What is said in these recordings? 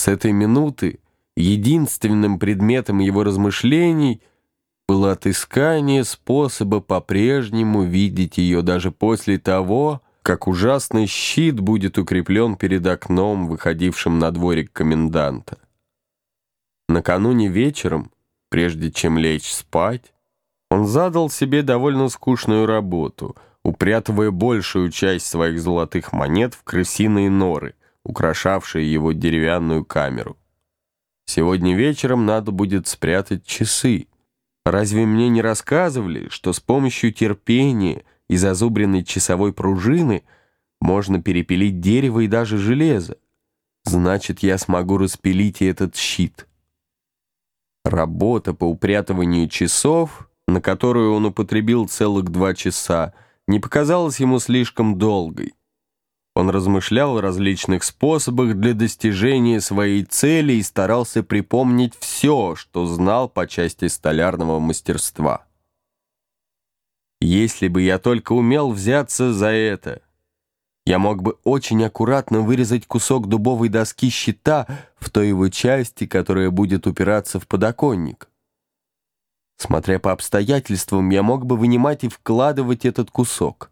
С этой минуты единственным предметом его размышлений было отыскание способа по-прежнему видеть ее даже после того, как ужасный щит будет укреплен перед окном, выходившим на дворик коменданта. Накануне вечером, прежде чем лечь спать, он задал себе довольно скучную работу, упрятывая большую часть своих золотых монет в крысиные норы, украшавшие его деревянную камеру. Сегодня вечером надо будет спрятать часы. Разве мне не рассказывали, что с помощью терпения и зазубренной часовой пружины можно перепилить дерево и даже железо? Значит, я смогу распилить и этот щит. Работа по упрятыванию часов, на которую он употребил целых два часа, не показалась ему слишком долгой. Он размышлял о различных способах для достижения своей цели и старался припомнить все, что знал по части столярного мастерства. Если бы я только умел взяться за это, я мог бы очень аккуратно вырезать кусок дубовой доски щита в той его части, которая будет упираться в подоконник. Смотря по обстоятельствам, я мог бы вынимать и вкладывать этот кусок.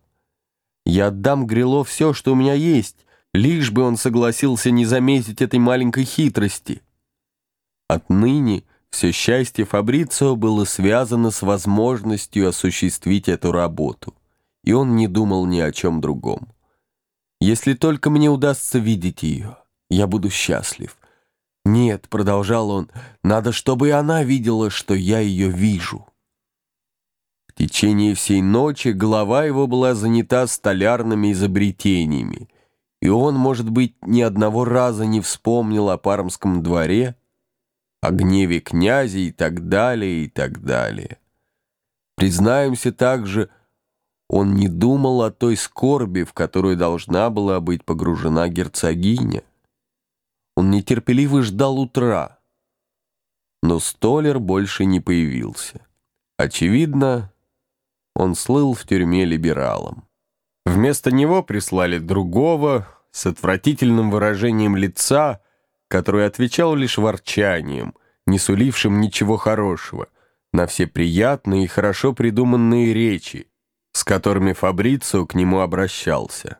Я отдам Грило все, что у меня есть, лишь бы он согласился не заметить этой маленькой хитрости. Отныне все счастье Фабрицио было связано с возможностью осуществить эту работу, и он не думал ни о чем другом. Если только мне удастся видеть ее, я буду счастлив. Нет, продолжал он, надо, чтобы она видела, что я ее вижу. В течение всей ночи голова его была занята столярными изобретениями, и он, может быть, ни одного раза не вспомнил о Пармском дворе, о гневе князя и так далее, и так далее. Признаемся также, он не думал о той скорби, в которую должна была быть погружена герцогиня. Он нетерпеливо ждал утра, но столер больше не появился. Очевидно, он слыл в тюрьме либералом. Вместо него прислали другого с отвратительным выражением лица, который отвечал лишь ворчанием, не сулившим ничего хорошего, на все приятные и хорошо придуманные речи, с которыми Фабрицио к нему обращался.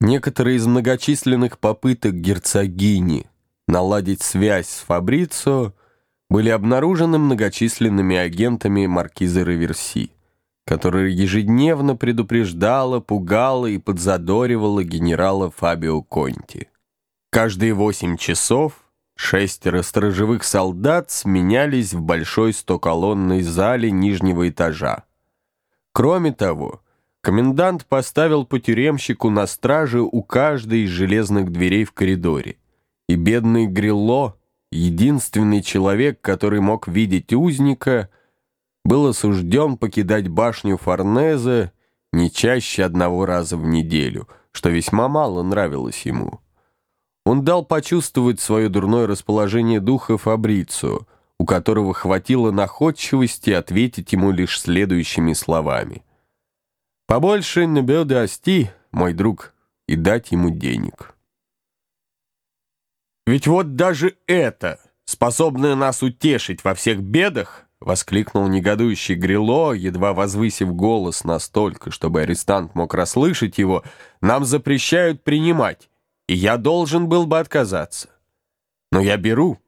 Некоторые из многочисленных попыток герцогини наладить связь с Фабрицио были обнаружены многочисленными агентами маркиза Реверси, которая ежедневно предупреждала, пугала и подзадоривала генерала Фабио Конти. Каждые восемь часов Шестеро сторожевых солдат сменялись в большой стоколонной зале нижнего этажа. Кроме того, комендант поставил по тюремщику на страже у каждой из железных дверей в коридоре. И бедный Грилло, единственный человек, который мог видеть узника, был осужден покидать башню Форнезе не чаще одного раза в неделю, что весьма мало нравилось ему. Он дал почувствовать свое дурное расположение духа Фабрицу, у которого хватило находчивости ответить ему лишь следующими словами. «Побольше не беды ости, мой друг, и дать ему денег». «Ведь вот даже это, способное нас утешить во всех бедах, — воскликнул негодующий Грило, едва возвысив голос настолько, чтобы арестант мог расслышать его, — нам запрещают принимать и я должен был бы отказаться. Но я беру.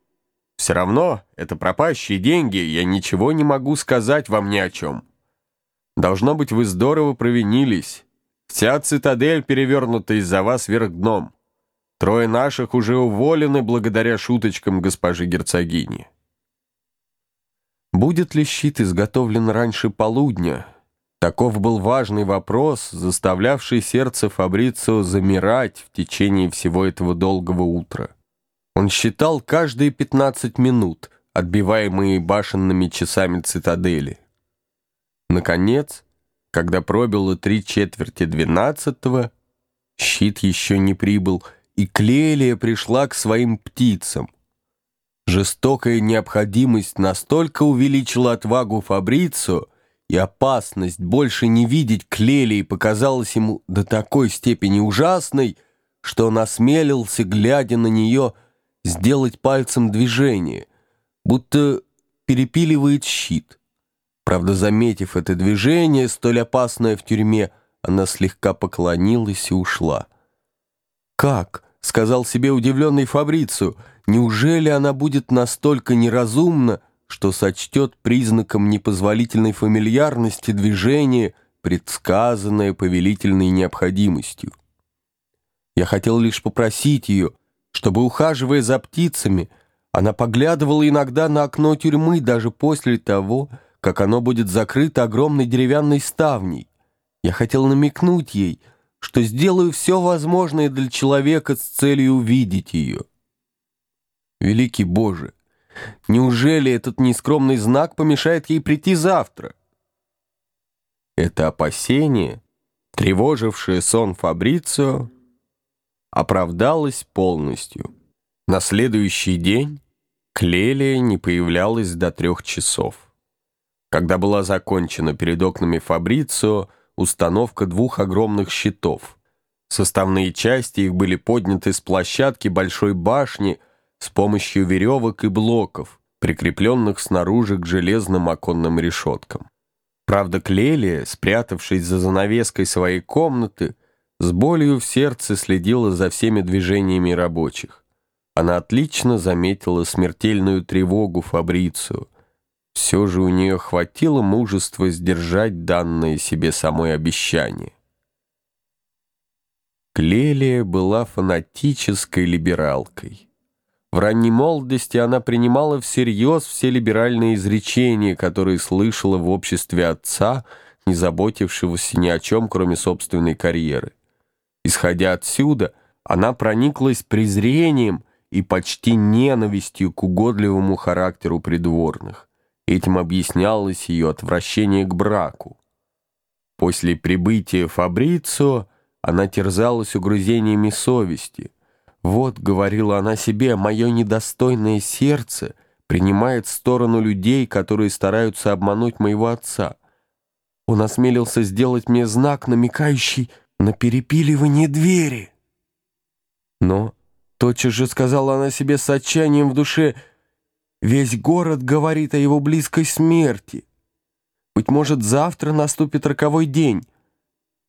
Все равно это пропащие деньги, я ничего не могу сказать вам ни о чем. Должно быть, вы здорово провинились. Вся цитадель перевернута из-за вас вверх дном. Трое наших уже уволены благодаря шуточкам госпожи герцогини. Будет ли щит изготовлен раньше полудня? Таков был важный вопрос, заставлявший сердце Фабрицио замирать в течение всего этого долгого утра. Он считал каждые 15 минут, отбиваемые башенными часами цитадели. Наконец, когда пробило три четверти двенадцатого, щит еще не прибыл, и Клелия пришла к своим птицам. Жестокая необходимость настолько увеличила отвагу Фабрицио, и опасность больше не видеть Клелии показалась ему до такой степени ужасной, что он осмелился, глядя на нее, сделать пальцем движение, будто перепиливает щит. Правда, заметив это движение, столь опасное в тюрьме, она слегка поклонилась и ушла. «Как?» — сказал себе удивленный Фабрицу. «Неужели она будет настолько неразумна, что сочтет признаком непозволительной фамильярности движение, предсказанное повелительной необходимостью?» Я хотел лишь попросить ее, чтобы, ухаживая за птицами, она поглядывала иногда на окно тюрьмы даже после того, как оно будет закрыто огромной деревянной ставней. Я хотел намекнуть ей, что сделаю все возможное для человека с целью увидеть ее. Великий Боже, неужели этот нескромный знак помешает ей прийти завтра? Это опасение, тревожившее сон Фабрицио, оправдалось полностью. На следующий день Клелия не появлялась до трех часов. Когда была закончена перед окнами Фабрицио установка двух огромных щитов. Составные части их были подняты с площадки большой башни с помощью веревок и блоков, прикрепленных снаружи к железным оконным решеткам. Правда, Клелия, спрятавшись за занавеской своей комнаты, с болью в сердце следила за всеми движениями рабочих. Она отлично заметила смертельную тревогу Фабрицию, все же у нее хватило мужества сдержать данное себе самой обещание. Клелия была фанатической либералкой. В ранней молодости она принимала всерьез все либеральные изречения, которые слышала в обществе отца, не заботившегося ни о чем, кроме собственной карьеры. Исходя отсюда, она прониклась презрением и почти ненавистью к угодливому характеру придворных. Этим объяснялось ее отвращение к браку. После прибытия Фабрицио она терзалась угрызениями совести. «Вот», — говорила она себе, — «мое недостойное сердце принимает сторону людей, которые стараются обмануть моего отца. Он осмелился сделать мне знак, намекающий на перепиливание двери». Но тотчас же сказала она себе с отчаянием в душе — Весь город говорит о его близкой смерти. Быть может, завтра наступит роковой день.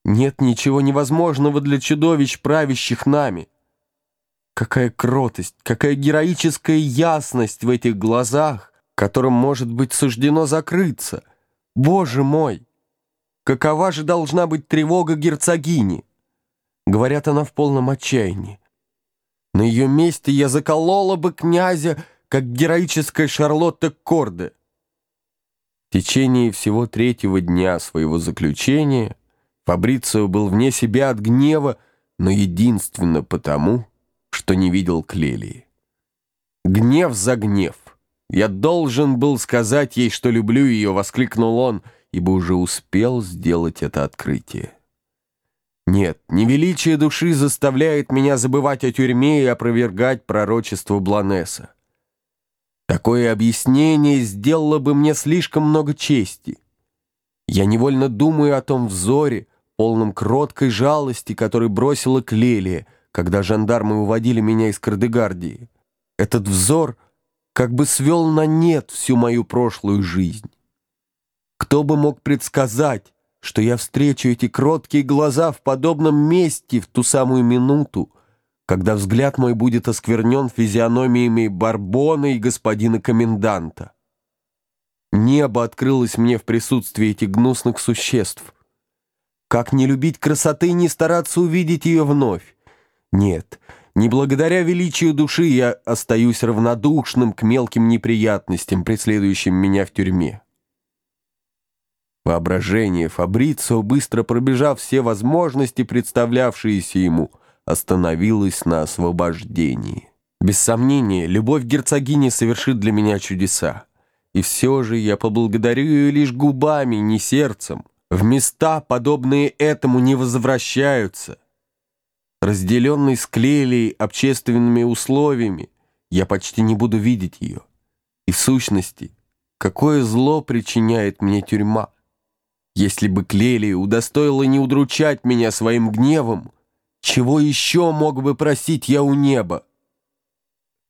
Нет ничего невозможного для чудовищ, правящих нами. Какая кротость, какая героическая ясность в этих глазах, которым может быть суждено закрыться. Боже мой! Какова же должна быть тревога герцогини? Говорят, она в полном отчаянии. На ее месте я заколола бы князя, как героическая Шарлотта Корде. В течение всего третьего дня своего заключения Фабрицио был вне себя от гнева, но единственно потому, что не видел Клелии. «Гнев за гнев! Я должен был сказать ей, что люблю ее!» — воскликнул он, ибо уже успел сделать это открытие. Нет, не величие души заставляет меня забывать о тюрьме и опровергать пророчество Бланеса. Такое объяснение сделало бы мне слишком много чести. Я невольно думаю о том взоре, полном кроткой жалости, который бросила Клелия, когда жандармы уводили меня из Кардегардии. Этот взор как бы свел на нет всю мою прошлую жизнь. Кто бы мог предсказать, что я встречу эти кроткие глаза в подобном месте в ту самую минуту, когда взгляд мой будет осквернен физиономиями Барбона и господина коменданта. Небо открылось мне в присутствии этих гнусных существ. Как не любить красоты и не стараться увидеть ее вновь? Нет, не благодаря величию души я остаюсь равнодушным к мелким неприятностям, преследующим меня в тюрьме. Воображение Фабрицио, быстро пробежав все возможности, представлявшиеся ему — остановилась на освобождении. Без сомнения, любовь герцогини совершит для меня чудеса. И все же я поблагодарю ее лишь губами, не сердцем. В места, подобные этому, не возвращаются. Разделенный с Клелией общественными условиями, я почти не буду видеть ее. И в сущности, какое зло причиняет мне тюрьма? Если бы Клелия удостоила не удручать меня своим гневом, Чего еще мог бы просить я у неба?